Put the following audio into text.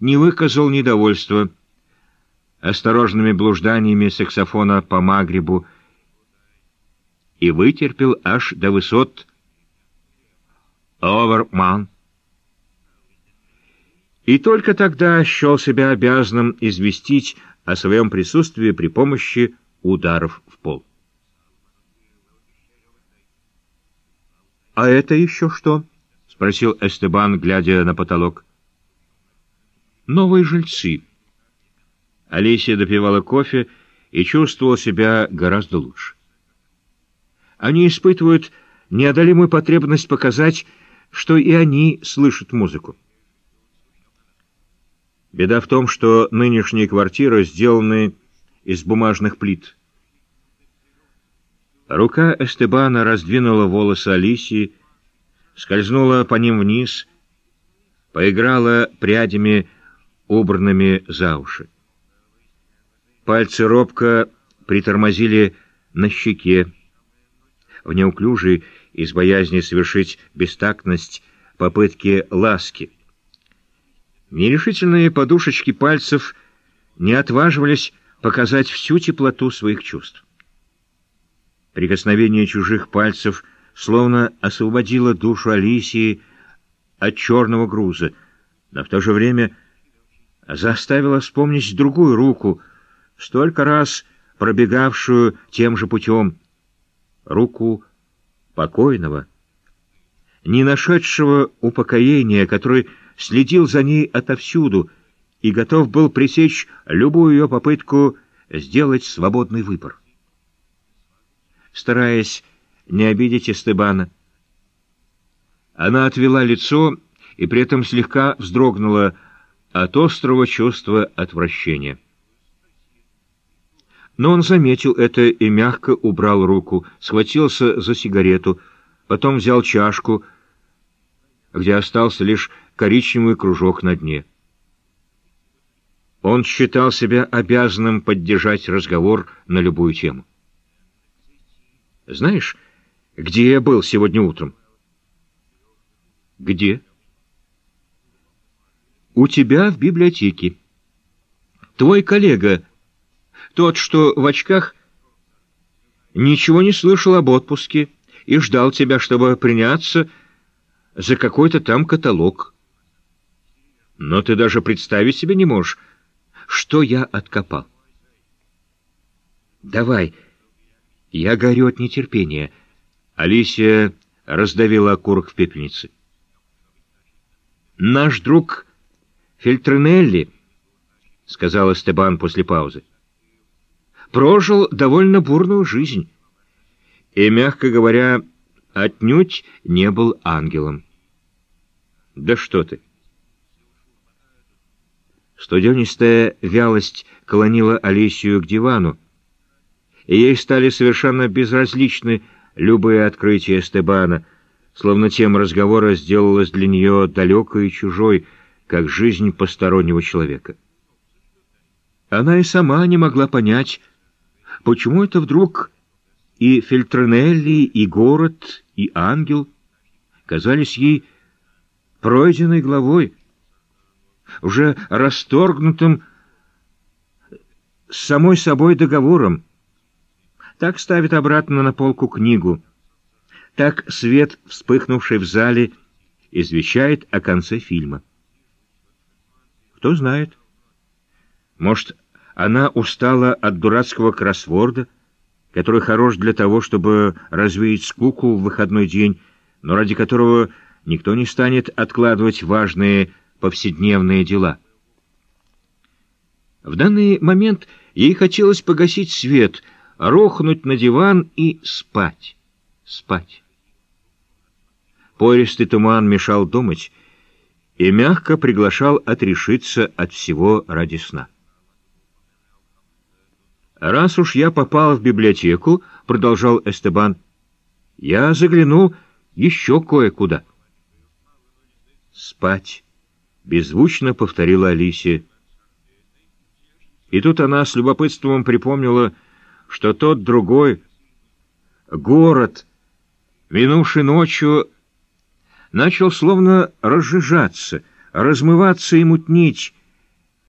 не выказал недовольства осторожными блужданиями саксофона по Магрибу и вытерпел аж до высот Оверман. И только тогда счел себя обязанным известить о своем присутствии при помощи ударов в пол. «А это еще что?» — спросил Эстебан, глядя на потолок. «Новые жильцы». Алисия допивала кофе и чувствовала себя гораздо лучше. Они испытывают неодолимую потребность показать, что и они слышат музыку. Беда в том, что нынешние квартиры сделаны из бумажных плит. Рука Эстебана раздвинула волосы Алисии, скользнула по ним вниз, поиграла прядями, убранными за уши. Пальцы робко притормозили на щеке, в неуклюжей, из боязни совершить бестактность, попытки ласки. Нерешительные подушечки пальцев не отваживались показать всю теплоту своих чувств. Прикосновение чужих пальцев словно освободило душу Алисии от черного груза, но в то же время заставило вспомнить другую руку, столько раз пробегавшую тем же путем, руку покойного, не нашедшего упокоения, который следил за ней отовсюду и готов был пресечь любую ее попытку сделать свободный выбор стараясь не обидеть Эстебана. Она отвела лицо и при этом слегка вздрогнула от острого чувства отвращения. Но он заметил это и мягко убрал руку, схватился за сигарету, потом взял чашку, где остался лишь коричневый кружок на дне. Он считал себя обязанным поддержать разговор на любую тему. Знаешь, где я был сегодня утром? Где? У тебя в библиотеке. Твой коллега, тот, что в очках, ничего не слышал об отпуске и ждал тебя, чтобы приняться за какой-то там каталог. Но ты даже представить себе не можешь, что я откопал. Давай, — я горю от нетерпения. Алисия раздавила окурок в пепельнице. «Наш друг Фильтринелли», — сказал Стебан после паузы, — «прожил довольно бурную жизнь и, мягко говоря, отнюдь не был ангелом». «Да что ты!» Студенистая вялость клонила Алисию к дивану, и ей стали совершенно безразличны любые открытия Стебана, словно тема разговора сделалась для нее далекой и чужой, как жизнь постороннего человека. Она и сама не могла понять, почему это вдруг и Фильтренелли, и город, и ангел казались ей пройденной главой, уже расторгнутым с самой собой договором, так ставит обратно на полку книгу. Так свет, вспыхнувший в зале, извещает о конце фильма. Кто знает. Может, она устала от дурацкого кроссворда, который хорош для того, чтобы развеять скуку в выходной день, но ради которого никто не станет откладывать важные повседневные дела. В данный момент ей хотелось погасить свет — рухнуть на диван и спать, спать. Пористый туман мешал думать и мягко приглашал отрешиться от всего ради сна. «Раз уж я попал в библиотеку, — продолжал Эстебан, — я заглянул еще кое-куда». «Спать», — беззвучно повторила Алисия. И тут она с любопытством припомнила, — что тот другой город, минувший ночью, начал словно разжижаться, размываться и мутнить,